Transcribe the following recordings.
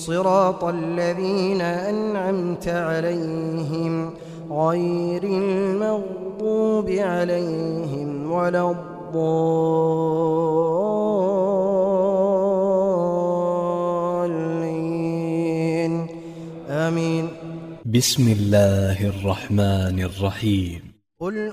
صراط الذين أنعمت عليهم غير المغضوب عليهم ولا الضالين. آمين. بسم الله الرحمن الرحيم. قل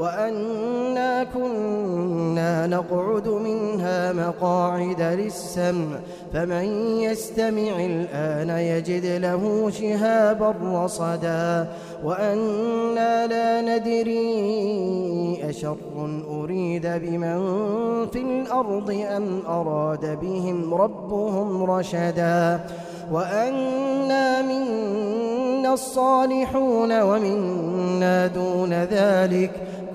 وأنا كنا نقعد منها مقاعد للسمع فمن يستمع الآن يجد له شهابا رصدا. وأنا لا ندري أشر أريد بمن في الأرض أم أراد بهم ربهم رشدا. وأنا منا الصالحون ومنا دون ذلك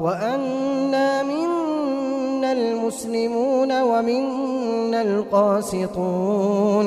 وأنا منا المسلمون ومنا القاسطون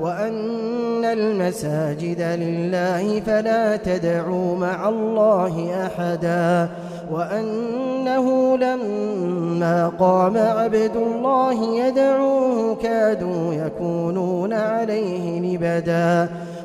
وأن المساجد لله فلا تدعوا مع الله أحدا وأنه لما قام عبد الله يدعوه كادوا يكونون عليه لبدا.